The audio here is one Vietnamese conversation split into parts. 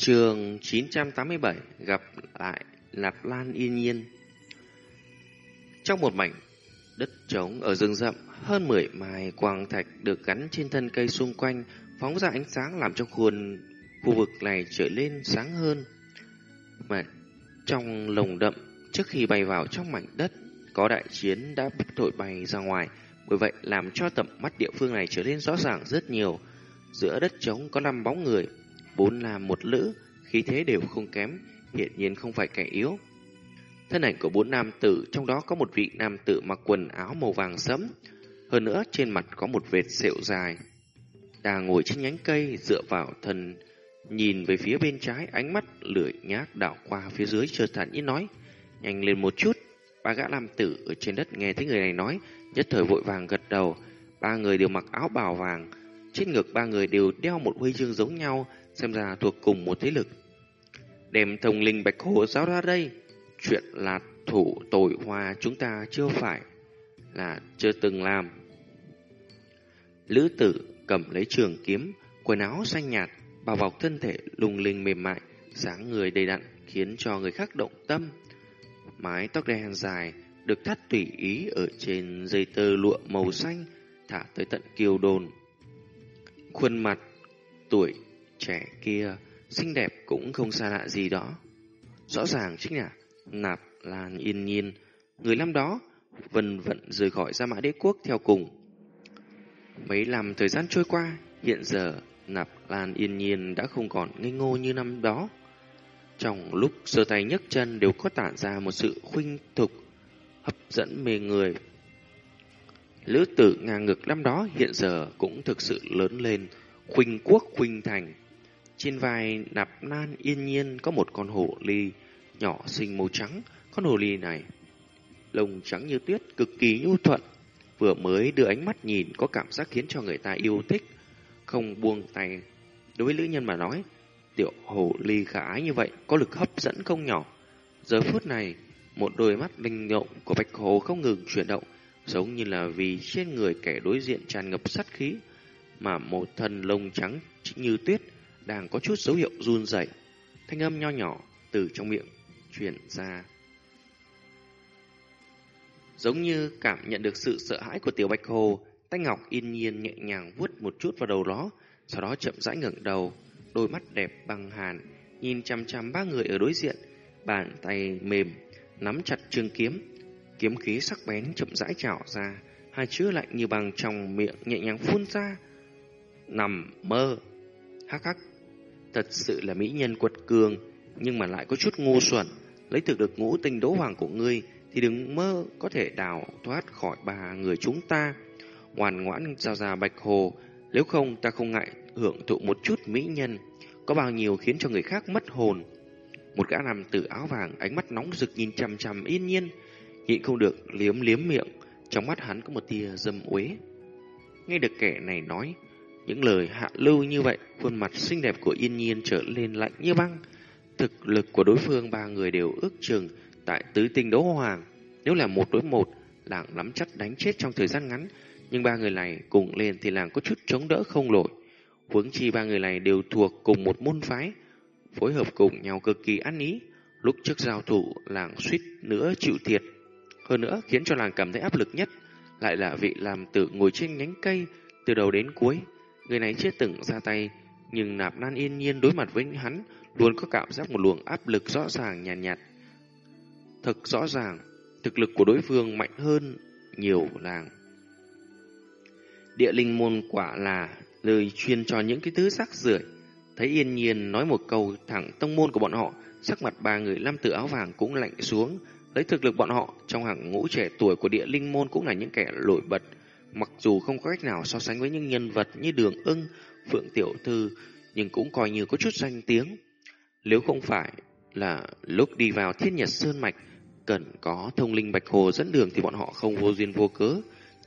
Trường 987 gặp lại Lạp Lan yên nhiên. Trong một mảnh đất trống ở rừng rậm, hơn 10 mài quang thạch được gắn trên thân cây xung quanh, phóng ra ánh sáng làm cho khuôn khu vực này trở lên sáng hơn. Mà trong lồng đậm, trước khi bay vào trong mảnh đất, có đại chiến đã thổi bay ra ngoài, bởi vậy làm cho tầm mắt địa phương này trở nên rõ ràng rất nhiều. Giữa đất trống có năm bóng người, bốn là một lữ khí thế đều không kém, hiện nhiên không phải kẻ yếu. Thân ảnh của bốn nam tử, trong đó có một vị nam tử mặc quần áo màu vàng sẫm, hơn nữa trên mặt có một vệt sẹo dài. Đang ngồi trên nhánh cây dựa vào thân, nhìn về phía bên trái, ánh mắt lưỡi nhác đảo qua phía dưới chợt thản nhiên nói, nhanh lên một chút. Ba gã nam tử ở trên đất nghe thấy người này nói, nhất thời vội vàng gật đầu. Ba người đều mặc áo bào vàng, trên ngực ba người đều đeo một huy chương giống nhau, xem ra thuộc cùng một thế lực. Đem thông linh bạch hồ giáo ra đây. Chuyện là thủ tội hoa chúng ta chưa phải là chưa từng làm. Lữ tử cầm lấy trường kiếm, quần áo xanh nhạt, bao bọc thân thể lung linh mềm mại, dáng người đầy đặn khiến cho người khác động tâm. Mái tóc đen dài được thắt tùy ý ở trên dây tơ lụa màu xanh thả tới tận kiều đồn. Khuôn mặt tuổi trẻ kia xinh đẹp cũng không xa lạ gì đó. Rõ ràng chính là Nạp Lan Yên Nhiên, người năm đó vân vận rời khỏi Gia Mã Đế Quốc theo cùng. Mấy năm thời gian trôi qua, hiện giờ Nạp Lan Yên Nhiên đã không còn ngây ngô như năm đó. Trong lúc sơ tay nhấc chân đều có tản ra một sự khuynh thục, hấp dẫn mê người. Lữ tử ngang ngực năm đó hiện giờ cũng thực sự lớn lên, khuynh quốc khuynh thành. Trên vai nạp nan yên nhiên có một con hổ ly nhỏ xinh màu trắng. Con hổ ly này lông trắng như tuyết, cực kỳ nhu thuận. Vừa mới đưa ánh mắt nhìn có cảm giác khiến cho người ta yêu thích, không buông tay. Đối với nữ nhân mà nói, tiểu hổ ly khả ái như vậy có lực hấp dẫn không nhỏ. Giờ phút này, một đôi mắt linh động của bạch hồ không ngừng chuyển động, giống như là vì trên người kẻ đối diện tràn ngập sát khí, mà một thân lông trắng như tuyết đang có chút dấu hiệu run rẩy. Thanh âm nho nhỏ từ trong miệng truyền ra. Giống như cảm nhận được sự sợ hãi của tiểu bạch hồ, tay ngọc yên nhiên nhẹ nhàng vuốt một chút vào đầu nó, sau đó chậm rãi ngẩng đầu, đôi mắt đẹp bằng hàn, nhìn chăm chăm ba người ở đối diện, bàn tay mềm, nắm chặt trường kiếm, kiếm khí sắc bén chậm rãi trào ra, hai chữ lạnh như bằng trong miệng nhẹ nhàng phun ra. Nằm mơ, hắc hắc, thật sự là mỹ nhân quật cường, nhưng mà lại có chút ngu xuẩn, lấy thực được ngũ tinh đấu hoàng của ngươi thì đừng mơ có thể đào thoát khỏi ba người chúng ta. Ngoan ngoãn giao ra bạch hồ, nếu không ta không ngại hưởng thụ một chút mỹ nhân, có bao nhiêu khiến cho người khác mất hồn. Một gã nằm tử áo vàng, ánh mắt nóng rực nhìn chằm chằm yên nhiên, nhịn không được liếm liếm miệng, trong mắt hắn có một tia dâm uế. Nghe được kẻ này nói, những lời hạ lưu như vậy, khuôn mặt xinh đẹp của yên nhiên trở lên lạnh như băng. Thực lực của đối phương ba người đều ước chừng tại tứ tinh đấu hoàng. Nếu là một đối một, làng nắm chắc đánh chết trong thời gian ngắn, nhưng ba người này cùng lên thì làng có chút chống đỡ không nổi. Huống chi ba người này đều thuộc cùng một môn phái, phối hợp cùng nhau cực kỳ ăn ý. Lúc trước giao thủ, làng suýt nữa chịu thiệt. Hơn nữa khiến cho làng cảm thấy áp lực nhất, lại là vị làm tử ngồi trên nhánh cây từ đầu đến cuối. Người này chưa từng ra tay, nhưng nạp nan yên nhiên đối mặt với hắn luôn có cảm giác một luồng áp lực rõ ràng nhàn nhạt, nhạt. Thật rõ ràng, thực lực của đối phương mạnh hơn nhiều làng. Địa linh môn quả là lời chuyên cho những cái thứ rác rưởi. Thấy yên nhiên nói một câu thẳng tông môn của bọn họ, sắc mặt ba người lâm tử áo vàng cũng lạnh xuống. Lấy thực lực bọn họ trong hàng ngũ trẻ tuổi của địa linh môn cũng là những kẻ nổi bật. Mặc dù không có cách nào so sánh với những nhân vật như Đường ưng, Phượng Tiểu Thư, nhưng cũng coi như có chút danh tiếng. Nếu không phải là lúc đi vào thiên nhật sơn mạch, cần có thông linh bạch hồ dẫn đường thì bọn họ không vô duyên vô cớ,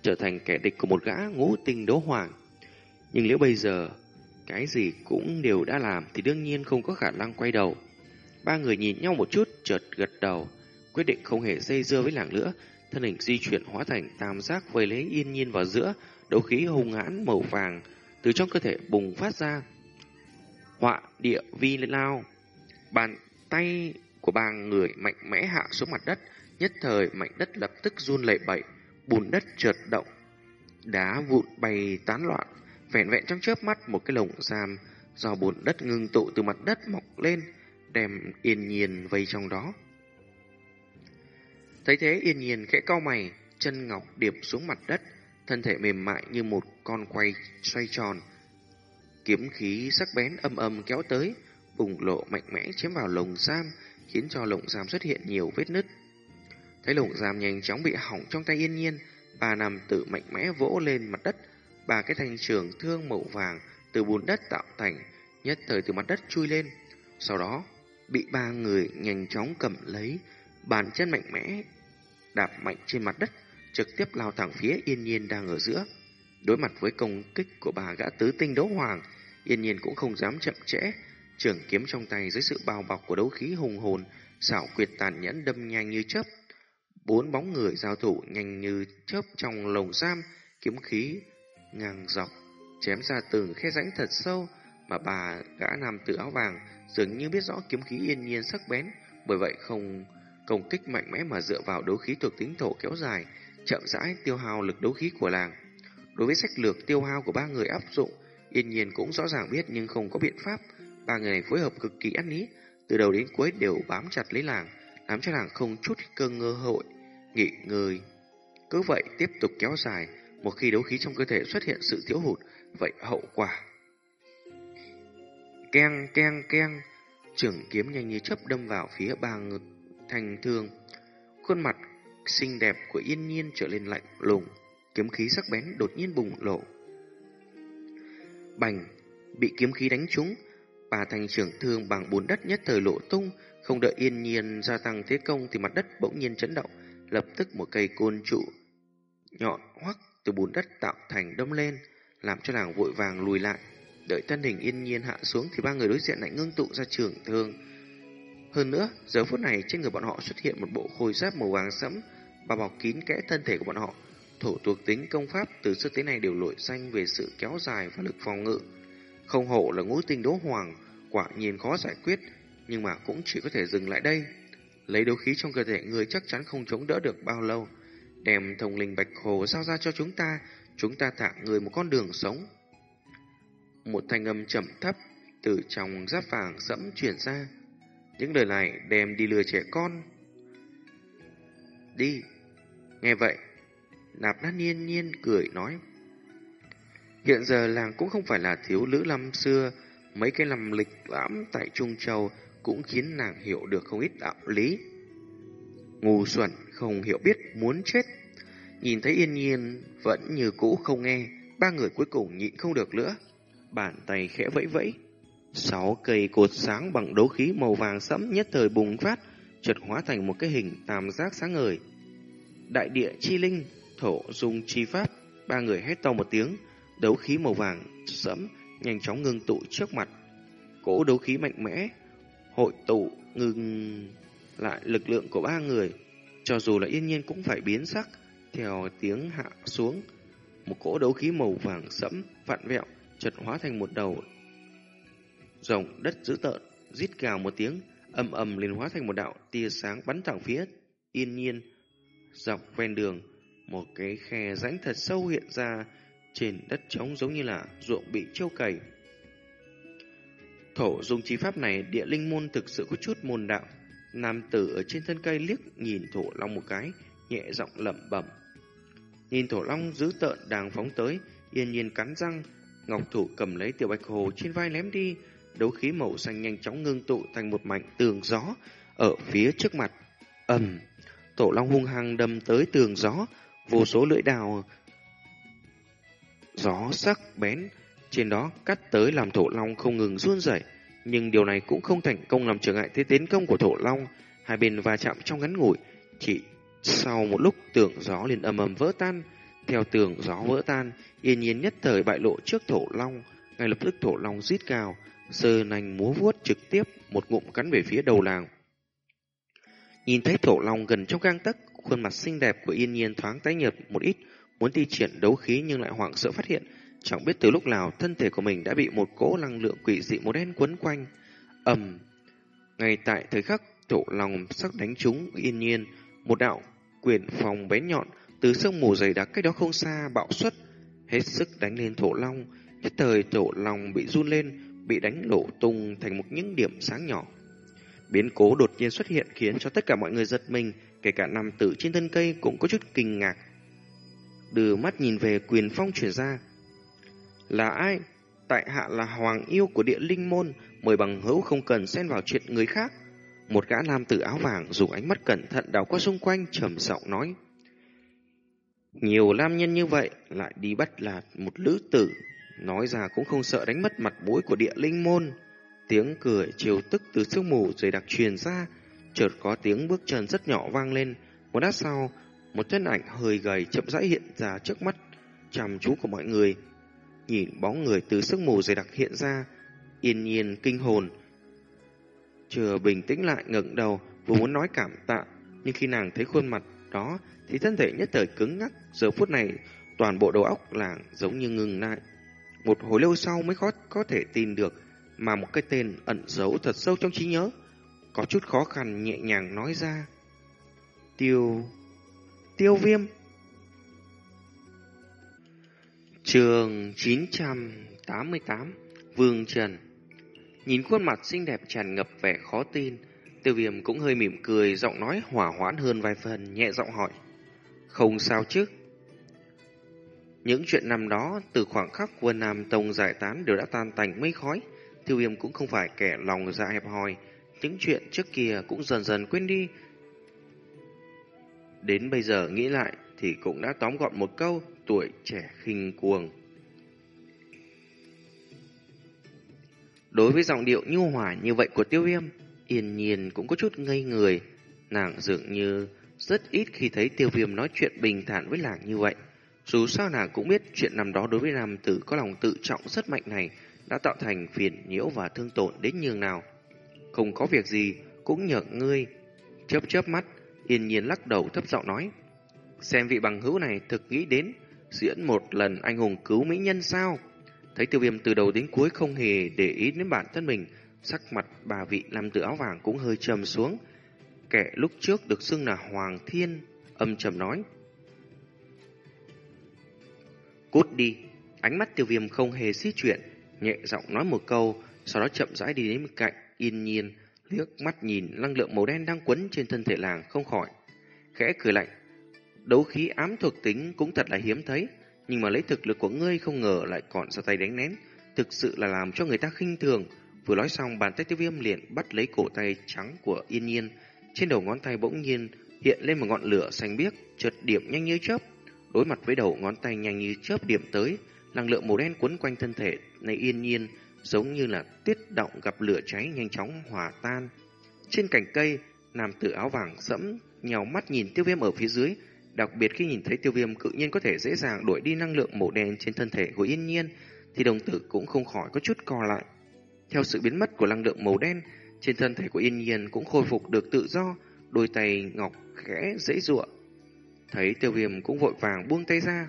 trở thành kẻ địch của một gã ngũ tinh đấu hoàng. Nhưng nếu bây giờ, cái gì cũng đều đã làm thì đương nhiên không có khả năng quay đầu. Ba người nhìn nhau một chút, chợt gật đầu, quyết định không hề dây dưa với làng nữa, thân hình di chuyển hóa thành tam giác vây lấy yên nhiên vào giữa, đấu khí hung hãn màu vàng từ trong cơ thể bùng phát ra, họa địa vi lao. Bàn tay của ba người mạnh mẽ hạ xuống mặt đất, nhất thời mảnh đất lập tức run lẩy bẩy, bùn đất trượt động, đá vụn bay tán loạn, vẹn vẹn trong chớp mắt một cái lồng giam do bùn đất ngưng tụ từ mặt đất mọc lên, đem yên nhiên vây trong đó. Thấy thế yên nhiên khẽ cau mày, chân ngọc điệp xuống mặt đất, thân thể mềm mại như một con quay xoay tròn. Kiếm khí sắc bén âm âm kéo tới, bùng lộ mạnh mẽ chiếm vào lồng giam, khiến cho lồng giam xuất hiện nhiều vết nứt. Thấy lồng giam nhanh chóng bị hỏng trong tay yên nhiên, bà nằm tự mạnh mẽ vỗ lên mặt đất, bà cái thanh trường thương màu vàng từ bùn đất tạo thành, nhất thời từ mặt đất chui lên. Sau đó, bị ba người nhanh chóng cầm lấy, bàn chân mạnh mẽ, đạp mạnh trên mặt đất, trực tiếp lao thẳng phía yên nhiên đang ở giữa. Đối mặt với công kích của bà gã tứ tinh đấu hoàng, yên nhiên cũng không dám chậm trễ, trường kiếm trong tay dưới sự bao bọc của đấu khí hùng hồn, xảo quyệt tàn nhẫn đâm nhanh như chớp. Bốn bóng người giao thủ nhanh như chớp trong lồng giam, kiếm khí ngang dọc, chém ra từng khe rãnh thật sâu, mà bà gã nam tử áo vàng dường như biết rõ kiếm khí yên nhiên sắc bén, bởi vậy không công kích mạnh mẽ mà dựa vào đấu khí thuộc tính thổ kéo dài, chậm rãi tiêu hao lực đấu khí của làng. Đối với sách lược tiêu hao của ba người áp dụng, yên nhiên cũng rõ ràng biết nhưng không có biện pháp. Ba người này phối hợp cực kỳ ăn ý, từ đầu đến cuối đều bám chặt lấy làng, làm cho làng không chút cơ ngơ hội, nghỉ ngơi. Cứ vậy tiếp tục kéo dài, một khi đấu khí trong cơ thể xuất hiện sự thiếu hụt, vậy hậu quả. Keng, keng, keng, trưởng kiếm nhanh như chớp đâm vào phía ba ngực thành thường Khuôn mặt xinh đẹp của yên nhiên trở lên lạnh lùng, kiếm khí sắc bén đột nhiên bùng lộ. Bành, bị kiếm khí đánh trúng, bà thành trưởng thương bằng bùn đất nhất thời lộ tung, không đợi yên nhiên gia tăng thế công thì mặt đất bỗng nhiên chấn động, lập tức một cây côn trụ nhọn hoắc từ bùn đất tạo thành đâm lên, làm cho nàng vội vàng lùi lại. Đợi thân hình yên nhiên hạ xuống thì ba người đối diện lại ngưng tụ ra trưởng thương. Hơn nữa, giờ phút này trên người bọn họ xuất hiện một bộ khôi giáp màu vàng sẫm, và bọc kín kẽ thân thể của bọn họ. Thổ thuộc tính công pháp từ xưa tới nay đều nổi danh về sự kéo dài và lực phòng ngự. Không hộ là ngũ tinh đố hoàng, quả nhiên khó giải quyết, nhưng mà cũng chỉ có thể dừng lại đây. Lấy đấu khí trong cơ thể người chắc chắn không chống đỡ được bao lâu. Đem thông linh bạch hồ giao ra cho chúng ta, chúng ta thả người một con đường sống. Một thanh âm trầm thấp từ trong giáp vàng sẫm truyền ra. Những lời này đem đi lừa trẻ con. Đi. Nghe vậy, nạp nát nhiên nhiên cười nói. Hiện giờ làng cũng không phải là thiếu lữ lâm xưa, mấy cái làm lịch lãm tại Trung Châu cũng khiến nàng hiểu được không ít đạo lý. Ngu xuẩn, không hiểu biết, muốn chết. Nhìn thấy yên nhiên vẫn như cũ không nghe, ba người cuối cùng nhịn không được nữa. Bàn tay khẽ vẫy vẫy. Sáu cây cột sáng bằng đấu khí màu vàng sẫm nhất thời bùng phát, chợt hóa thành một cái hình tam giác sáng ngời. Đại địa chi linh, thổ dung chi pháp, ba người hét to một tiếng, đấu khí màu vàng sẫm nhanh chóng ngưng tụ trước mặt. Cỗ đấu khí mạnh mẽ, hội tụ ngừng lại lực lượng của ba người, cho dù là yên nhiên cũng phải biến sắc, theo tiếng hạ xuống. Một cỗ đấu khí màu vàng sẫm, vặn vẹo, chợt hóa thành một đầu rồng đất dữ tợn, rít gào một tiếng, âm ầm liền hóa thành một đạo tia sáng bắn thẳng phía yên nhiên. Dọc ven đường một cái khe rãnh thật sâu hiện ra trên đất trống giống như là ruộng bị trâu cày. Thổ dùng chi pháp này địa linh môn thực sự có chút môn đạo. Nam tử ở trên thân cây liếc nhìn thổ long một cái nhẹ giọng lẩm bẩm. Nhìn thổ long dữ tợn đang phóng tới yên nhiên cắn răng ngọc thủ cầm lấy tiểu bạch hồ trên vai ném đi đấu khí màu xanh nhanh chóng ngưng tụ thành một mảnh tường gió ở phía trước mặt. ầm, tổ long hung hăng đâm tới tường gió, vô số lưỡi đào gió sắc bén trên đó cắt tới làm thổ long không ngừng run rẩy, nhưng điều này cũng không thành công làm trở ngại thế tiến công của thổ long. Hai bên va chạm trong ngắn ngủi, chỉ sau một lúc tường gió liền ầm ầm vỡ tan. Theo tường gió vỡ tan, yên nhiên nhất thời bại lộ trước thổ long, ngay lập tức thổ long rít gào, sơ nành múa vuốt trực tiếp một ngụm cắn về phía đầu làng. Nhìn thấy thổ long gần trong gang tấc, khuôn mặt xinh đẹp của yên nhiên thoáng tái nhợt một ít, muốn thi triển đấu khí nhưng lại hoảng sợ phát hiện Chẳng biết từ lúc nào thân thể của mình đã bị một cỗ năng lượng quỷ dị màu đen quấn quanh. ầm Ngay tại thời khắc thổ lòng sắc đánh trúng yên nhiên, một đạo quyền phòng bén nhọn từ sương mù dày đặc cách đó không xa bạo xuất, hết sức đánh lên thổ long. Nhất thời thổ long bị run lên, bị đánh nổ tung thành một những điểm sáng nhỏ. Biến cố đột nhiên xuất hiện khiến cho tất cả mọi người giật mình, kể cả nam tử trên thân cây cũng có chút kinh ngạc. Đưa mắt nhìn về quyền phong chuyển ra. Là ai? Tại hạ là hoàng yêu của địa linh môn, mời bằng hữu không cần xen vào chuyện người khác. Một gã nam tử áo vàng dùng ánh mắt cẩn thận đảo qua xung quanh trầm giọng nói. Nhiều nam nhân như vậy lại đi bắt là một lữ tử, nói ra cũng không sợ đánh mất mặt mũi của địa linh môn. Tiếng cười chiều tức từ sương mù dày đặc truyền ra, chợt có tiếng bước chân rất nhỏ vang lên. Một lát sau, một thân ảnh hơi gầy chậm rãi hiện ra trước mắt chăm chú của mọi người. Nhìn bóng người từ sương mù dày đặc hiện ra, yên nhiên kinh hồn. chừa bình tĩnh lại ngẩng đầu, vừa muốn nói cảm tạ, nhưng khi nàng thấy khuôn mặt đó thì thân thể nhất thời cứng ngắc, giờ phút này toàn bộ đầu óc làng giống như ngừng lại. Một hồi lâu sau mới khó có thể tin được mà một cái tên ẩn giấu thật sâu trong trí nhớ, có chút khó khăn nhẹ nhàng nói ra. Tiêu... Tiêu viêm. Trường 988 Vương Trần Nhìn khuôn mặt xinh đẹp tràn ngập vẻ khó tin, tiêu viêm cũng hơi mỉm cười, giọng nói hỏa hoãn hơn vài phần, nhẹ giọng hỏi. Không sao chứ? Những chuyện năm đó, từ khoảng khắc quân Nam Tông giải tán đều đã tan tành mây khói. Tiêu viêm cũng không phải kẻ lòng dạ hẹp hòi, những chuyện trước kia cũng dần dần quên đi. Đến bây giờ nghĩ lại thì cũng đã tóm gọn một câu tuổi trẻ khinh cuồng. Đối với giọng điệu nhu hòa như vậy của tiêu viêm, yên nhiên cũng có chút ngây người. Nàng dường như rất ít khi thấy tiêu viêm nói chuyện bình thản với làng như vậy. Dù sao nàng cũng biết chuyện năm đó đối với nam tử có lòng tự trọng rất mạnh này đã tạo thành phiền nhiễu và thương tổn đến nhường nào. Không có việc gì, cũng nhờ ngươi. Chớp chớp mắt, yên nhiên lắc đầu thấp giọng nói. Xem vị bằng hữu này thực nghĩ đến diễn một lần anh hùng cứu mỹ nhân sao? Thấy tiêu viêm từ đầu đến cuối không hề để ý đến bản thân mình, sắc mặt bà vị nam tử áo vàng cũng hơi trầm xuống. Kẻ lúc trước được xưng là Hoàng Thiên, âm trầm nói. Cút đi, ánh mắt tiêu viêm không hề xí chuyện, nhẹ giọng nói một câu, sau đó chậm rãi đi đến bên cạnh, yên nhiên, liếc mắt nhìn năng lượng màu đen đang quấn trên thân thể làng không khỏi. Khẽ cười lạnh, đấu khí ám thuộc tính cũng thật là hiếm thấy, nhưng mà lấy thực lực của ngươi không ngờ lại còn ra tay đánh nén, thực sự là làm cho người ta khinh thường. Vừa nói xong, bàn tay tiêu viêm liền bắt lấy cổ tay trắng của yên nhiên, trên đầu ngón tay bỗng nhiên hiện lên một ngọn lửa xanh biếc, chợt điểm nhanh như chớp. Đối mặt với đầu ngón tay nhanh như chớp điểm tới, năng lượng màu đen quấn quanh thân thể này yên nhiên giống như là tiết động gặp lửa cháy nhanh chóng hòa tan. Trên cành cây, nam tử áo vàng sẫm nhào mắt nhìn tiêu viêm ở phía dưới, đặc biệt khi nhìn thấy tiêu viêm cự nhiên có thể dễ dàng đuổi đi năng lượng màu đen trên thân thể của yên nhiên, thì đồng tử cũng không khỏi có chút co lại. Theo sự biến mất của năng lượng màu đen, trên thân thể của yên nhiên cũng khôi phục được tự do, đôi tay ngọc khẽ dễ dụa. Thấy tiêu viêm cũng vội vàng buông tay ra,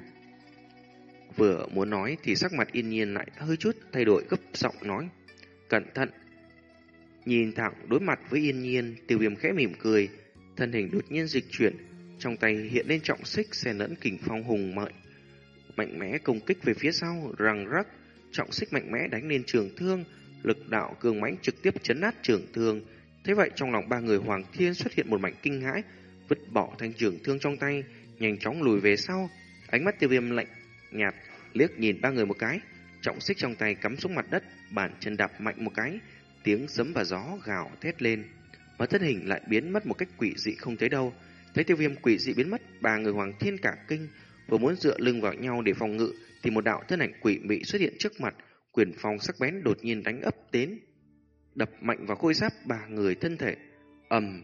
Vừa muốn nói thì sắc mặt yên nhiên lại hơi chút thay đổi gấp giọng nói. Cẩn thận. Nhìn thẳng đối mặt với yên nhiên, tiêu viêm khẽ mỉm cười, thân hình đột nhiên dịch chuyển, trong tay hiện lên trọng xích xen lẫn kình phong hùng mợi. Mạnh mẽ công kích về phía sau, răng rắc, trọng xích mạnh mẽ đánh lên trường thương, lực đạo cường mãnh trực tiếp chấn nát trường thương. Thế vậy trong lòng ba người Hoàng Thiên xuất hiện một mảnh kinh hãi, vứt bỏ thanh trường thương trong tay, nhanh chóng lùi về sau, ánh mắt tiêu viêm lạnh nhạt, liếc nhìn ba người một cái, trọng xích trong tay cắm xuống mặt đất, bàn chân đạp mạnh một cái, tiếng sấm và gió gào thét lên, mà thân hình lại biến mất một cách quỷ dị không thấy đâu. Thấy tiêu viêm quỷ dị biến mất, ba người hoàng thiên cả kinh, vừa muốn dựa lưng vào nhau để phòng ngự, thì một đạo thân ảnh quỷ mị xuất hiện trước mặt, quyền phong sắc bén đột nhiên đánh ấp đến, đập mạnh vào khôi giáp ba người thân thể. ầm,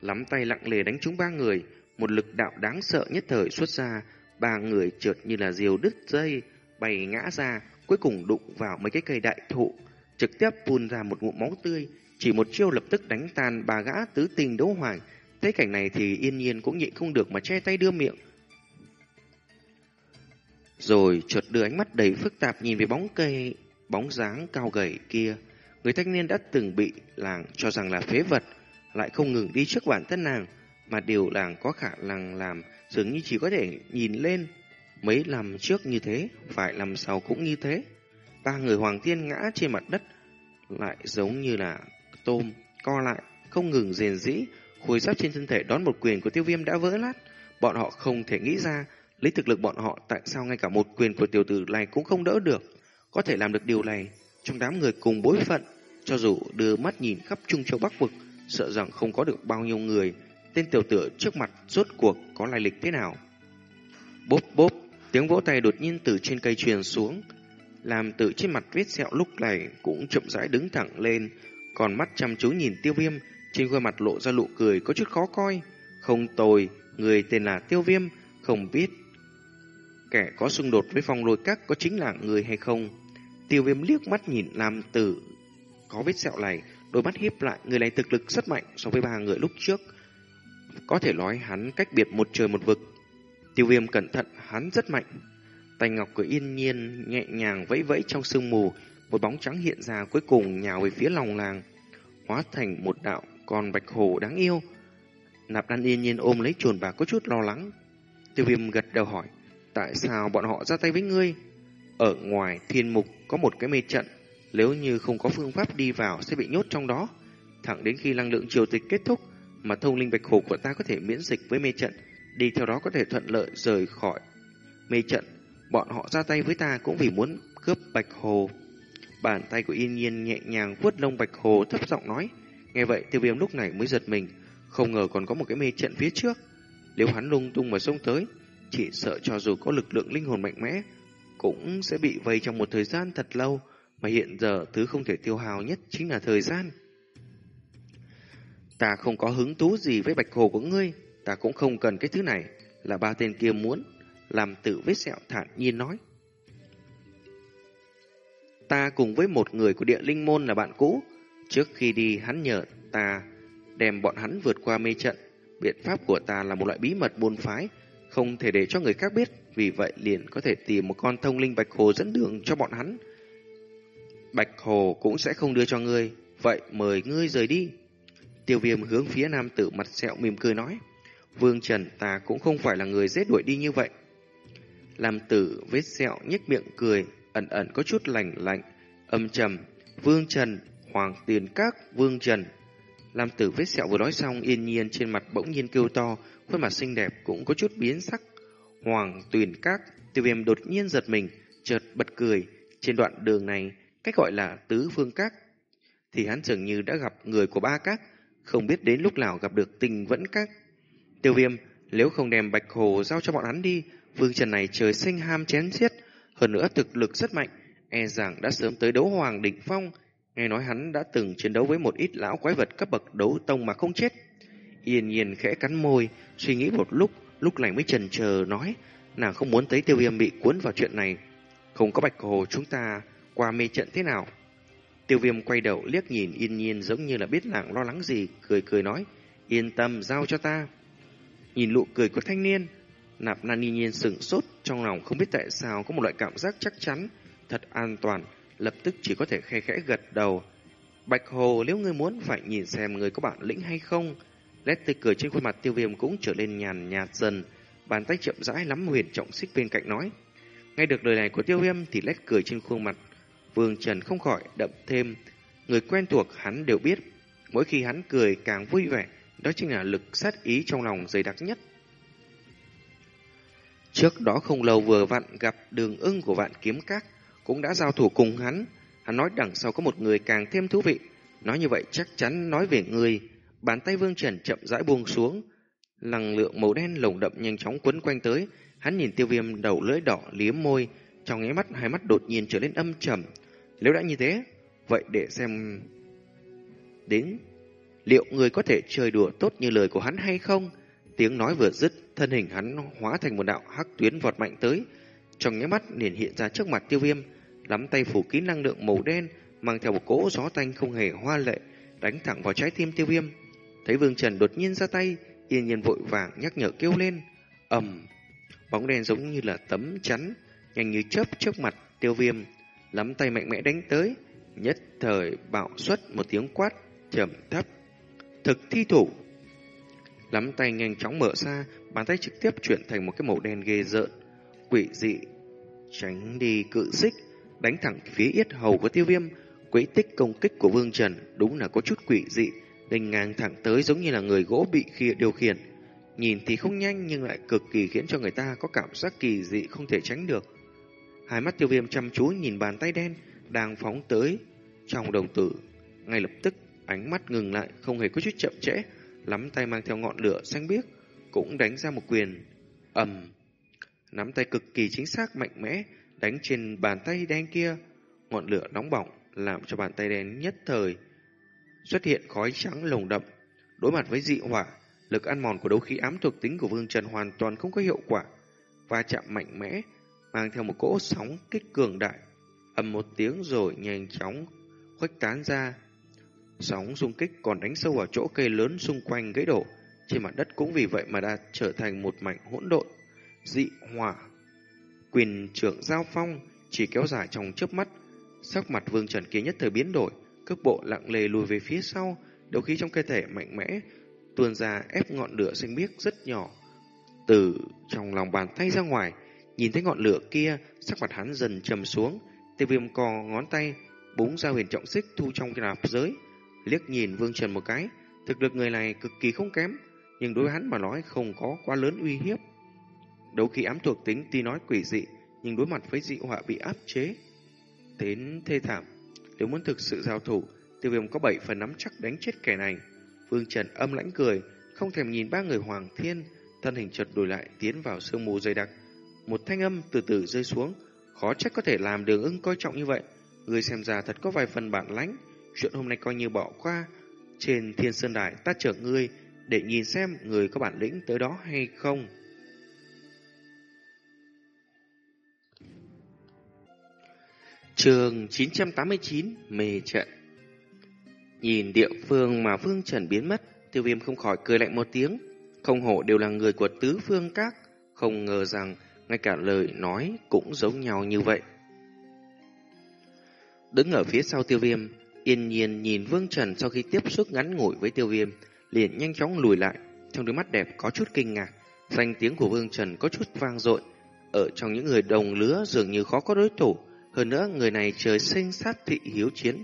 lắm tay lặng lề đánh trúng ba người, một lực đạo đáng sợ nhất thời xuất ra, Ba người trượt như là diều đứt dây, bay ngã ra, cuối cùng đụng vào mấy cái cây đại thụ, trực tiếp phun ra một ngụm máu tươi, chỉ một chiêu lập tức đánh tan ba gã tứ tình đấu hoàng. Thấy cảnh này thì yên nhiên cũng nhịn không được mà che tay đưa miệng. Rồi chợt đưa ánh mắt đầy phức tạp nhìn về bóng cây, bóng dáng cao gầy kia. Người thanh niên đã từng bị làng cho rằng là phế vật, lại không ngừng đi trước bản thân nàng, mà điều làng có khả năng làm dường như chỉ có thể nhìn lên. Mấy làm trước như thế, phải làm sau cũng như thế. Ba người hoàng tiên ngã trên mặt đất, lại giống như là tôm, co lại, không ngừng rền rĩ, khối giáp trên thân thể đón một quyền của tiêu viêm đã vỡ lát. Bọn họ không thể nghĩ ra, lấy thực lực bọn họ tại sao ngay cả một quyền của tiểu tử này cũng không đỡ được. Có thể làm được điều này, trong đám người cùng bối phận, cho dù đưa mắt nhìn khắp Trung Châu Bắc Vực, sợ rằng không có được bao nhiêu người, tên tiểu tử trước mặt rốt cuộc có lai lịch thế nào. Bốp bốp, tiếng vỗ tay đột nhiên từ trên cây truyền xuống, làm từ trên mặt vết sẹo lúc này cũng chậm rãi đứng thẳng lên, còn mắt chăm chú nhìn tiêu viêm, trên khuôn mặt lộ ra nụ cười có chút khó coi. Không tồi, người tên là tiêu viêm, không biết kẻ có xung đột với phong lôi các có chính là người hay không. Tiêu viêm liếc mắt nhìn làm tử có vết sẹo này, đôi mắt híp lại, người này thực lực rất mạnh so với ba người lúc trước. Có thể nói hắn cách biệt một trời một vực. Tiêu viêm cẩn thận, hắn rất mạnh. Tay ngọc của yên nhiên nhẹ nhàng vẫy vẫy trong sương mù, một bóng trắng hiện ra cuối cùng nhào về phía lòng làng, hóa thành một đạo con bạch hổ đáng yêu. Nạp đan yên nhiên ôm lấy chuồn bà có chút lo lắng. Tiêu viêm gật đầu hỏi, tại sao bọn họ ra tay với ngươi? Ở ngoài thiên mục có một cái mê trận, nếu như không có phương pháp đi vào sẽ bị nhốt trong đó. Thẳng đến khi năng lượng triều tịch kết thúc, mà thông linh bạch hổ của ta có thể miễn dịch với mê trận, đi theo đó có thể thuận lợi rời khỏi mê trận. Bọn họ ra tay với ta cũng vì muốn cướp bạch hồ. Bàn tay của yên nhiên nhẹ nhàng vuốt lông bạch hồ thấp giọng nói. Nghe vậy tiêu viêm lúc này mới giật mình, không ngờ còn có một cái mê trận phía trước. Nếu hắn lung tung mà xông tới, chỉ sợ cho dù có lực lượng linh hồn mạnh mẽ, cũng sẽ bị vây trong một thời gian thật lâu, mà hiện giờ thứ không thể tiêu hào nhất chính là thời gian. Ta không có hứng thú gì với bạch hồ của ngươi, ta cũng không cần cái thứ này, là ba tên kia muốn, làm tự vết sẹo thản nhiên nói. Ta cùng với một người của địa linh môn là bạn cũ, trước khi đi hắn nhờ ta đem bọn hắn vượt qua mê trận. Biện pháp của ta là một loại bí mật buôn phái, không thể để cho người khác biết, vì vậy liền có thể tìm một con thông linh bạch hồ dẫn đường cho bọn hắn. Bạch hồ cũng sẽ không đưa cho ngươi, vậy mời ngươi rời đi. Tiêu viêm hướng phía nam tử mặt sẹo mỉm cười nói. Vương Trần ta cũng không phải là người dễ đuổi đi như vậy. Làm tử vết sẹo nhếch miệng cười, ẩn ẩn có chút lạnh lạnh, âm trầm. Vương Trần, Hoàng Tiền Các, Vương Trần. Làm tử vết sẹo vừa nói xong, yên nhiên trên mặt bỗng nhiên kêu to, khuôn mặt xinh đẹp cũng có chút biến sắc. Hoàng Tuyền Các, tiêu viêm đột nhiên giật mình, chợt bật cười. Trên đoạn đường này, cách gọi là tứ phương các, thì hắn dường như đã gặp người của ba các, không biết đến lúc nào gặp được tình vẫn các. Tiêu viêm, nếu không đem bạch hồ giao cho bọn hắn đi, vương trần này trời sinh ham chén giết, hơn nữa thực lực rất mạnh, e rằng đã sớm tới đấu hoàng đỉnh phong. Nghe nói hắn đã từng chiến đấu với một ít lão quái vật cấp bậc đấu tông mà không chết. Yên nhiên khẽ cắn môi, suy nghĩ một lúc, lúc này mới chần chờ nói, nàng không muốn thấy tiêu viêm bị cuốn vào chuyện này. Không có bạch hồ chúng ta qua mê trận thế nào? Tiêu viêm quay đầu liếc nhìn yên nhiên giống như là biết nàng lo lắng gì, cười cười nói, yên tâm giao cho ta. Nhìn nụ cười của thanh niên, nạp nan yên nhiên sửng sốt, trong lòng không biết tại sao có một loại cảm giác chắc chắn, thật an toàn, lập tức chỉ có thể khe khẽ gật đầu. Bạch Hồ, nếu ngươi muốn phải nhìn xem người có bản lĩnh hay không, nét tươi cười trên khuôn mặt tiêu viêm cũng trở lên nhàn nhạt dần, bàn tay chậm rãi lắm huyền trọng xích bên cạnh nói. Nghe được lời này của tiêu viêm thì nét cười trên khuôn mặt Vương Trần không khỏi đậm thêm, người quen thuộc hắn đều biết, mỗi khi hắn cười càng vui vẻ, đó chính là lực sát ý trong lòng dày đặc nhất. Trước đó không lâu vừa vặn gặp đường ưng của vạn kiếm các, cũng đã giao thủ cùng hắn. Hắn nói đằng sau có một người càng thêm thú vị. Nói như vậy chắc chắn nói về người. Bàn tay Vương Trần chậm rãi buông xuống. Năng lượng màu đen lồng đậm nhanh chóng quấn quanh tới. Hắn nhìn tiêu viêm đầu lưỡi đỏ liếm môi. Trong nháy mắt hai mắt đột nhiên trở nên âm trầm. Nếu đã như thế, vậy để xem đến liệu người có thể chơi đùa tốt như lời của hắn hay không? Tiếng nói vừa dứt, thân hình hắn hóa thành một đạo hắc tuyến vọt mạnh tới. Trong nháy mắt liền hiện ra trước mặt tiêu viêm, nắm tay phủ kín năng lượng màu đen, mang theo một cỗ gió tanh không hề hoa lệ, đánh thẳng vào trái tim tiêu viêm. Thấy Vương Trần đột nhiên ra tay, yên nhiên vội vàng nhắc nhở kêu lên. ầm Bóng đen giống như là tấm chắn, nhanh như chớp trước mặt tiêu viêm, lắm tay mạnh mẽ đánh tới, nhất thời bạo xuất một tiếng quát trầm thấp. Thực thi thủ. Lắm tay nhanh chóng mở ra, bàn tay trực tiếp chuyển thành một cái màu đen ghê rợn, quỷ dị, tránh đi cự xích, đánh thẳng phía yết hầu của tiêu viêm. Quỹ tích công kích của Vương Trần đúng là có chút quỷ dị, đình ngang thẳng tới giống như là người gỗ bị khi điều khiển. Nhìn thì không nhanh nhưng lại cực kỳ khiến cho người ta có cảm giác kỳ dị không thể tránh được. Hai mắt tiêu viêm chăm chú nhìn bàn tay đen đang phóng tới trong đồng tử. Ngay lập tức ánh mắt ngừng lại không hề có chút chậm trễ, lắm tay mang theo ngọn lửa xanh biếc cũng đánh ra một quyền ầm. Nắm tay cực kỳ chính xác mạnh mẽ đánh trên bàn tay đen kia, ngọn lửa nóng bỏng làm cho bàn tay đen nhất thời xuất hiện khói trắng lồng đậm. Đối mặt với dị hỏa, lực ăn mòn của đấu khí ám thuộc tính của Vương Trần hoàn toàn không có hiệu quả. Va chạm mạnh mẽ, mang theo một cỗ sóng kích cường đại, ầm một tiếng rồi nhanh chóng khuếch tán ra. Sóng xung kích còn đánh sâu vào chỗ cây lớn xung quanh gãy đổ, trên mặt đất cũng vì vậy mà đã trở thành một mảnh hỗn độn. Dị hỏa, quyền trưởng giao phong chỉ kéo dài trong chớp mắt, sắc mặt Vương Trần kia nhất thời biến đổi, cước bộ lặng lề lùi về phía sau, đầu khí trong cơ thể mạnh mẽ tuôn ra ép ngọn lửa xanh biếc rất nhỏ từ trong lòng bàn tay ra ngoài. Nhìn thấy ngọn lửa kia, sắc mặt hắn dần trầm xuống, tiêu viêm co ngón tay, búng ra huyền trọng xích thu trong cái nạp giới. Liếc nhìn Vương Trần một cái, thực lực người này cực kỳ không kém, nhưng đối với hắn mà nói không có quá lớn uy hiếp. Đấu khí ám thuộc tính tuy nói quỷ dị, nhưng đối mặt với dị họa bị áp chế. Đến thê thảm, nếu muốn thực sự giao thủ, tiêu viêm có bảy phần nắm chắc đánh chết kẻ này. Vương Trần âm lãnh cười, không thèm nhìn ba người Hoàng Thiên, thân hình chợt đổi lại tiến vào sương mù dày đặc. Một thanh âm từ từ rơi xuống, khó trách có thể làm đường ưng coi trọng như vậy. Người xem ra thật có vài phần bản lãnh, chuyện hôm nay coi như bỏ qua. Trên thiên sơn đài ta chở ngươi để nhìn xem người có bản lĩnh tới đó hay không. Trường 989 Mê Trận Nhìn địa phương mà Vương Trần biến mất, tiêu viêm không khỏi cười lạnh một tiếng. Không hổ đều là người của tứ phương các, không ngờ rằng ngay cả lời nói cũng giống nhau như vậy. Đứng ở phía sau tiêu viêm, yên nhiên nhìn Vương Trần sau khi tiếp xúc ngắn ngủi với tiêu viêm, liền nhanh chóng lùi lại, trong đôi mắt đẹp có chút kinh ngạc. Danh tiếng của Vương Trần có chút vang dội ở trong những người đồng lứa dường như khó có đối thủ. Hơn nữa, người này trời sinh sát thị hiếu chiến.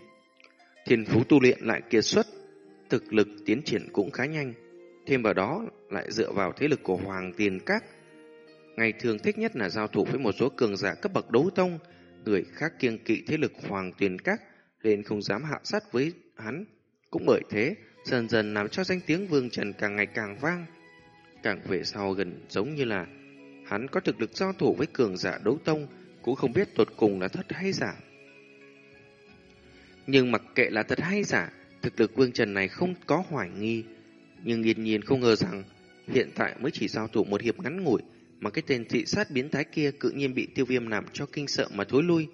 Thiên phú tu luyện lại kiệt xuất, thực lực tiến triển cũng khá nhanh. Thêm vào đó lại dựa vào thế lực của Hoàng Tiền Các. Ngày thường thích nhất là giao thủ với một số cường giả cấp bậc đấu tông, người khác kiêng kỵ thế lực Hoàng Tiền Các nên không dám hạ sát với hắn. Cũng bởi thế, dần dần làm cho danh tiếng Vương Trần càng ngày càng vang. Càng về sau gần giống như là hắn có thực lực giao thủ với cường giả đấu tông, cũng không biết tuột cùng là thật hay giả. Nhưng mặc kệ là thật hay giả, thực lực Vương Trần này không có hoài nghi. Nhưng nghiền nhiên không ngờ rằng hiện tại mới chỉ giao thủ một hiệp ngắn ngủi mà cái tên thị sát biến thái kia cự nhiên bị tiêu viêm làm cho kinh sợ mà thối lui.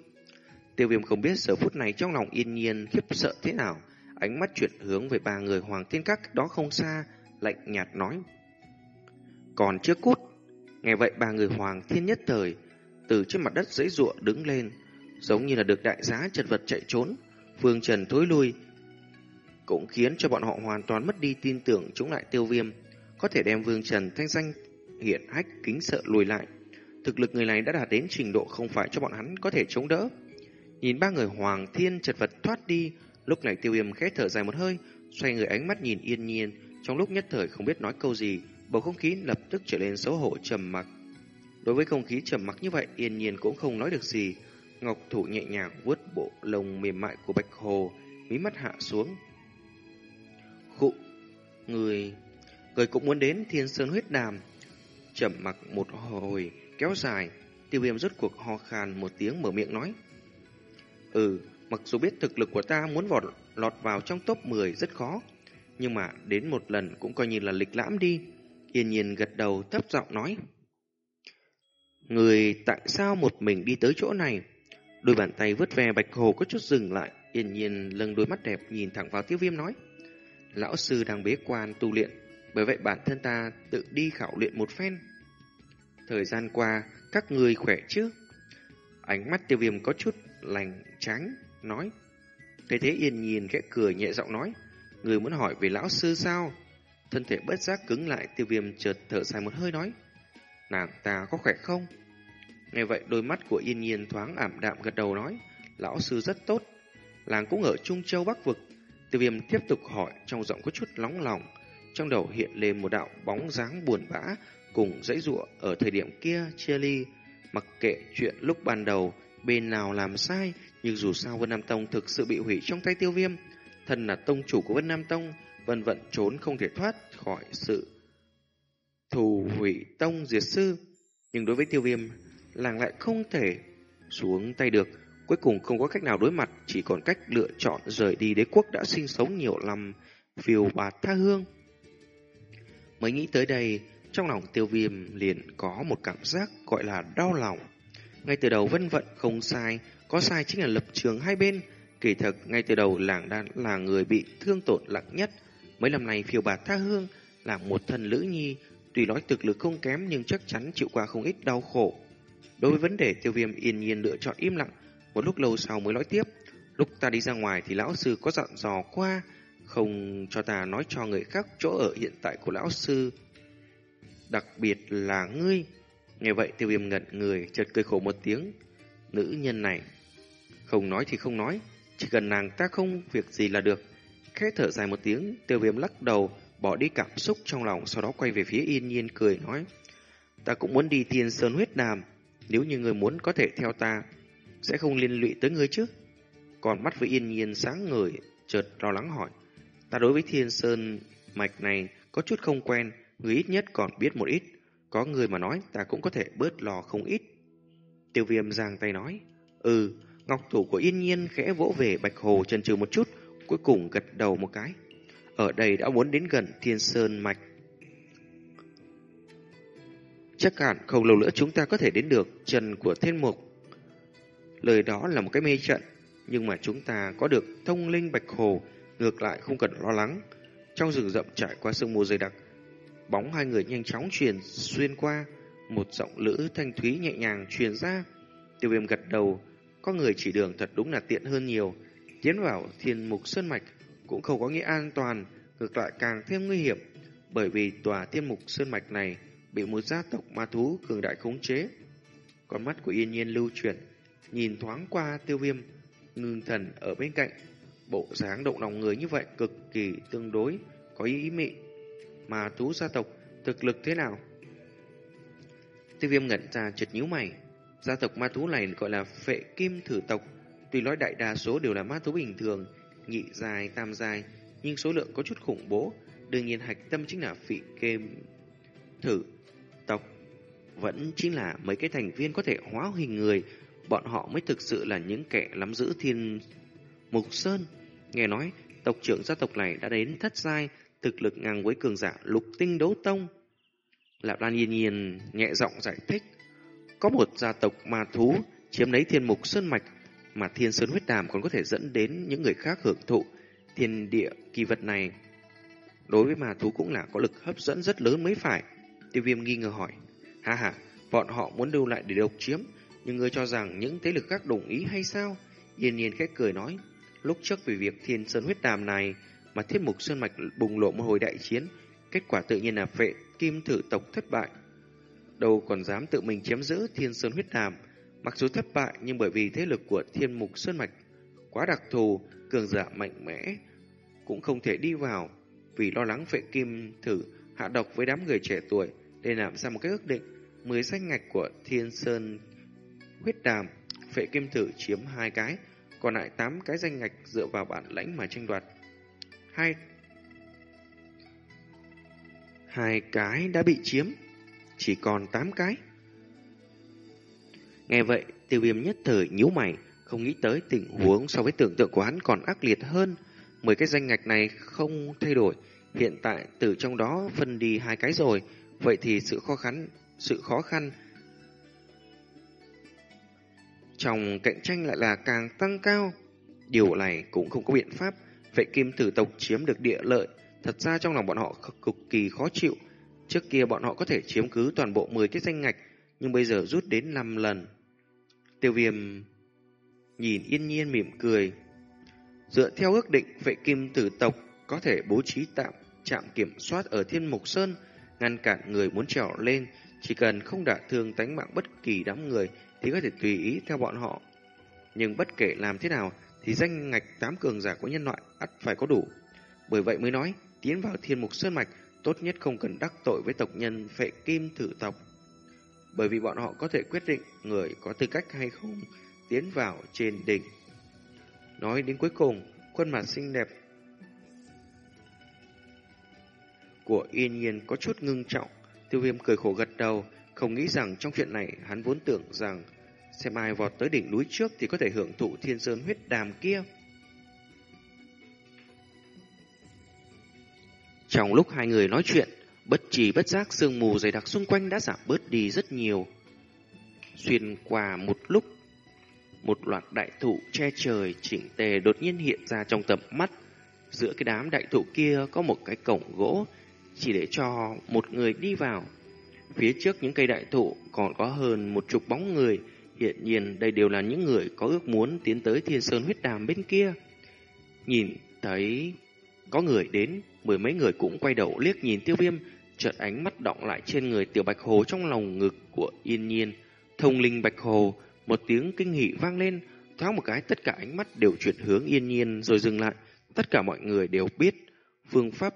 Tiêu viêm không biết giờ phút này trong lòng yên nhiên khiếp sợ thế nào, ánh mắt chuyển hướng về ba người hoàng tiên các đó không xa, lạnh nhạt nói. Còn chưa cút, nghe vậy ba người hoàng thiên nhất thời, từ trên mặt đất dãy ruộng đứng lên, giống như là được đại giá chật vật chạy trốn, Phương Trần thối lui, cũng khiến cho bọn họ hoàn toàn mất đi tin tưởng chống lại tiêu viêm, có thể đem Vương Trần thanh danh hiện hách kính sợ lùi lại. Thực lực người này đã đạt đến trình độ không phải cho bọn hắn có thể chống đỡ. Nhìn ba người Hoàng Thiên chật vật thoát đi, lúc này tiêu viêm khẽ thở dài một hơi, xoay người ánh mắt nhìn yên nhiên, trong lúc nhất thời không biết nói câu gì, bầu không khí lập tức trở nên xấu hổ trầm mặc. Đối với không khí trầm mặc như vậy, yên nhiên cũng không nói được gì, Ngọc thủ nhẹ nhàng vuốt bộ lông mềm mại của Bạch Hồ, mí mắt hạ xuống. Khụ, người, người cũng muốn đến Thiên Sơn huyết đàm. Chậm mặc một hồi, kéo dài, tiêu viêm rốt cuộc ho khan một tiếng mở miệng nói. Ừ, mặc dù biết thực lực của ta muốn vọt lọt vào trong top 10 rất khó, nhưng mà đến một lần cũng coi như là lịch lãm đi. Yên nhiên gật đầu thấp giọng nói. Người tại sao một mình đi tới chỗ này? Đôi bàn tay vứt ve bạch hồ có chút dừng lại, yên nhiên lưng đôi mắt đẹp nhìn thẳng vào tiêu viêm nói. Lão sư đang bế quan tu luyện, bởi vậy bản thân ta tự đi khảo luyện một phen. Thời gian qua, các người khỏe chứ? Ánh mắt tiêu viêm có chút lành tránh, nói. Thế thế yên nhìn khẽ cười nhẹ giọng nói. Người muốn hỏi về lão sư sao? Thân thể bất giác cứng lại tiêu viêm chợt thở dài một hơi nói. Nàng ta có khỏe không? Nghe vậy đôi mắt của yên nhiên thoáng ảm đạm gật đầu nói. Lão sư rất tốt. Làng cũng ở Trung Châu Bắc Vực. Tiêu viêm tiếp tục hỏi trong giọng có chút nóng lòng. Trong đầu hiện lên một đạo bóng dáng buồn bã cùng dãy ruộng ở thời điểm kia chia ly. Mặc kệ chuyện lúc ban đầu bên nào làm sai, nhưng dù sao Vân Nam Tông thực sự bị hủy trong tay tiêu viêm. Thần là tông chủ của Vân Nam Tông, vân vận trốn không thể thoát khỏi sự thù hủy tông diệt sư. Nhưng đối với tiêu viêm, làng lại không thể xuống tay được. Cuối cùng không có cách nào đối mặt, chỉ còn cách lựa chọn rời đi đế quốc đã sinh sống nhiều năm, phiêu bạt tha hương. Mới nghĩ tới đây, trong lòng tiêu viêm liền có một cảm giác gọi là đau lòng. Ngay từ đầu vân vận không sai, có sai chính là lập trường hai bên. Kỳ thực, ngay từ đầu làng đã là người bị thương tổn nặng nhất. Mấy năm nay phiêu bạt tha hương là một thần lữ nhi, tuy nói thực lực không kém nhưng chắc chắn chịu qua không ít đau khổ. Đối với vấn đề tiêu viêm yên nhiên lựa chọn im lặng, một lúc lâu sau mới nói tiếp. Lúc ta đi ra ngoài thì lão sư có dặn dò qua, không cho ta nói cho người khác chỗ ở hiện tại của lão sư. Đặc biệt là ngươi. Nghe vậy tiêu viêm ngẩn người, chợt cười khổ một tiếng. Nữ nhân này, không nói thì không nói, chỉ cần nàng ta không việc gì là được. Khẽ thở dài một tiếng, tiêu viêm lắc đầu, bỏ đi cảm xúc trong lòng, sau đó quay về phía yên nhiên cười nói. Ta cũng muốn đi thiên sơn huyết đàm, nếu như người muốn có thể theo ta, sẽ không liên lụy tới ngươi chứ. Còn mắt với yên nhiên sáng ngời, chợt lo lắng hỏi. Ta đối với thiên sơn mạch này có chút không quen, người ít nhất còn biết một ít. Có người mà nói ta cũng có thể bớt lò không ít. Tiêu viêm giang tay nói. Ừ, ngọc thủ của yên nhiên khẽ vỗ về bạch hồ chân trừ một chút, cuối cùng gật đầu một cái. Ở đây đã muốn đến gần thiên sơn mạch. Chắc hẳn không lâu nữa chúng ta có thể đến được chân của thiên mục. Lời đó là một cái mê trận, nhưng mà chúng ta có được thông linh bạch hồ, ngược lại không cần lo lắng. Trong rừng rậm trải qua sương mù dày đặc, bóng hai người nhanh chóng truyền xuyên qua, một giọng lữ thanh thúy nhẹ nhàng truyền ra. Tiêu viêm gật đầu, có người chỉ đường thật đúng là tiện hơn nhiều. Tiến vào thiên mục sơn mạch cũng không có nghĩa an toàn, ngược lại càng thêm nguy hiểm, bởi vì tòa thiên mục sơn mạch này bị một gia tộc ma thú cường đại khống chế. Con mắt của yên nhiên lưu chuyển, nhìn thoáng qua tiêu viêm, ngưng thần ở bên cạnh. Bộ dáng động lòng người như vậy cực kỳ tương đối, có ý, mị. Mà thú gia tộc thực lực thế nào? Tiêu viêm ngẩn ra chợt nhíu mày. Gia tộc ma thú này gọi là phệ kim thử tộc. Tuy nói đại đa số đều là ma thú bình thường, nhị dài, tam dài, nhưng số lượng có chút khủng bố. Đương nhiên hạch tâm chính là phệ kim thử tộc. Vẫn chính là mấy cái thành viên có thể hóa hình người, bọn họ mới thực sự là những kẻ nắm giữ thiên mục sơn. Nghe nói, tộc trưởng gia tộc này đã đến thất giai, thực lực ngang với cường giả lục tinh đấu tông. Lạp Lan yên nhiên nhẹ giọng giải thích. Có một gia tộc ma thú chiếm lấy thiên mục sơn mạch, mà thiên sơn huyết đàm còn có thể dẫn đến những người khác hưởng thụ. Thiên địa kỳ vật này đối với ma thú cũng là có lực hấp dẫn rất lớn mới phải. Tiêu viêm nghi ngờ hỏi. Ha ha, bọn họ muốn lưu lại để độc chiếm, nhưng ngươi cho rằng những thế lực khác đồng ý hay sao? Yên nhiên khẽ cười nói. Lúc trước vì việc thiên sơn huyết đàm này mà thiết mục sơn mạch bùng lộ một hồi đại chiến, kết quả tự nhiên là vệ kim thử tộc thất bại. Đâu còn dám tự mình chiếm giữ thiên sơn huyết đàm, mặc dù thất bại nhưng bởi vì thế lực của thiên mục sơn mạch quá đặc thù, cường giả mạnh mẽ cũng không thể đi vào, vì lo lắng vệ kim thử hạ độc với đám người trẻ tuổi để làm ra một cái ước định, mười danh ngạch của thiên sơn huyết đàm, vệ kim thử chiếm hai cái, còn lại tám cái danh ngạch dựa vào bản lãnh mà tranh đoạt. Hai Hai cái đã bị chiếm, chỉ còn tám cái. Nghe vậy, tiêu viêm nhất thời nhíu mày, không nghĩ tới tình huống so với tưởng tượng của hắn còn ác liệt hơn. Mười cái danh ngạch này không thay đổi, hiện tại từ trong đó phân đi hai cái rồi, vậy thì sự khó khăn, sự khó khăn trong cạnh tranh lại là càng tăng cao. Điều này cũng không có biện pháp, vệ kim tử tộc chiếm được địa lợi, thật ra trong lòng bọn họ cực kỳ khó chịu. Trước kia bọn họ có thể chiếm cứ toàn bộ 10 cái danh ngạch, nhưng bây giờ rút đến 5 lần. Tiêu viêm nhìn yên nhiên mỉm cười. Dựa theo ước định, vệ kim tử tộc có thể bố trí tạm trạm kiểm soát ở Thiên Mục Sơn, ngăn cản người muốn trèo lên, chỉ cần không đả thương tánh mạng bất kỳ đám người thì có thể tùy ý theo bọn họ. Nhưng bất kể làm thế nào thì danh ngạch tám cường giả của nhân loại ắt phải có đủ. Bởi vậy mới nói, tiến vào Thiên Mục Sơn Mạch tốt nhất không cần đắc tội với tộc nhân phệ kim thử tộc. Bởi vì bọn họ có thể quyết định người có tư cách hay không tiến vào trên đỉnh. Nói đến cuối cùng, khuôn mặt xinh đẹp của yên nhiên có chút ngưng trọng. Tiêu viêm cười khổ gật đầu, không nghĩ rằng trong chuyện này hắn vốn tưởng rằng xem ai vọt tới đỉnh núi trước thì có thể hưởng thụ thiên sơn huyết đàm kia. Trong lúc hai người nói chuyện, bất trì bất giác sương mù dày đặc xung quanh đã giảm bớt đi rất nhiều. Xuyên qua một lúc, một loạt đại thụ che trời chỉnh tề đột nhiên hiện ra trong tầm mắt. Giữa cái đám đại thụ kia có một cái cổng gỗ, chỉ để cho một người đi vào. Phía trước những cây đại thụ còn có hơn một chục bóng người, hiện nhiên đây đều là những người có ước muốn tiến tới thiên sơn huyết đàm bên kia. Nhìn thấy có người đến, mười mấy người cũng quay đầu liếc nhìn tiêu viêm, chợt ánh mắt động lại trên người tiểu bạch hồ trong lòng ngực của yên nhiên. Thông linh bạch hồ, một tiếng kinh hỉ vang lên, thoáng một cái tất cả ánh mắt đều chuyển hướng yên nhiên rồi dừng lại. Tất cả mọi người đều biết phương pháp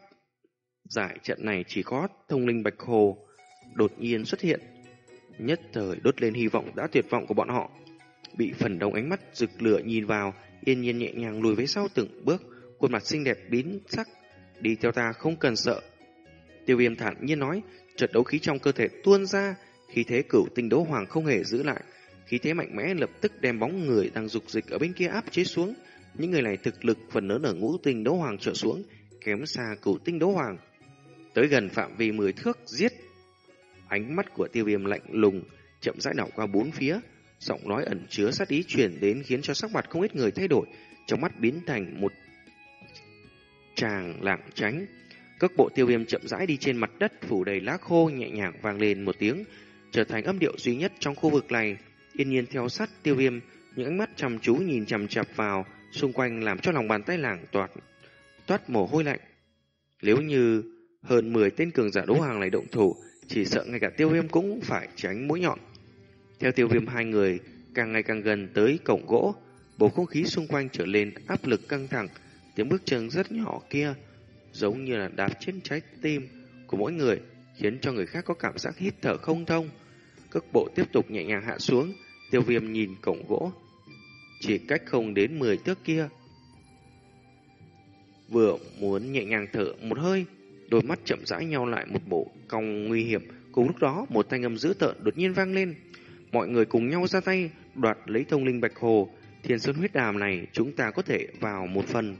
giải trận này chỉ có thông linh bạch hồ đột nhiên xuất hiện. Nhất thời đốt lên hy vọng đã tuyệt vọng của bọn họ. Bị phần đông ánh mắt rực lửa nhìn vào, yên nhiên nhẹ nhàng lùi về sau từng bước, khuôn mặt xinh đẹp biến sắc, đi theo ta không cần sợ. Tiêu viêm thản nhiên nói, chợt đấu khí trong cơ thể tuôn ra, khí thế cửu tinh đấu hoàng không hề giữ lại, khí thế mạnh mẽ lập tức đem bóng người đang dục dịch ở bên kia áp chế xuống. Những người này thực lực phần lớn ở ngũ tinh đấu hoàng trở xuống, kém xa cửu tinh đấu hoàng. Tới gần phạm vi 10 thước giết. Ánh mắt của tiêu viêm lạnh lùng, chậm rãi đảo qua bốn phía, giọng nói ẩn chứa sát ý truyền đến khiến cho sắc mặt không ít người thay đổi, trong mắt biến thành một tràng lạng tránh. Cước bộ tiêu viêm chậm rãi đi trên mặt đất phủ đầy lá khô nhẹ nhàng vang lên một tiếng, trở thành âm điệu duy nhất trong khu vực này. Yên nhiên theo sát tiêu viêm, những ánh mắt chăm chú nhìn chằm chạp vào, xung quanh làm cho lòng bàn tay làng toát, toát mồ hôi lạnh. Nếu như hơn 10 tên cường giả đấu hàng này động thủ, chỉ sợ ngay cả tiêu viêm cũng phải tránh mũi nhọn. Theo tiêu viêm hai người càng ngày càng gần tới cổng gỗ, bầu không khí xung quanh trở lên áp lực căng thẳng, tiếng bước chân rất nhỏ kia giống như là đạp trên trái tim của mỗi người, khiến cho người khác có cảm giác hít thở không thông. Cước bộ tiếp tục nhẹ nhàng hạ xuống, tiêu viêm nhìn cổng gỗ, chỉ cách không đến 10 thước kia. Vừa muốn nhẹ nhàng thở một hơi, đôi mắt chậm rãi nhau lại một bộ cong nguy hiểm. Cùng lúc đó, một thanh âm dữ tợn đột nhiên vang lên. Mọi người cùng nhau ra tay, đoạt lấy thông linh bạch hồ. Thiên sơn huyết đàm này chúng ta có thể vào một phần.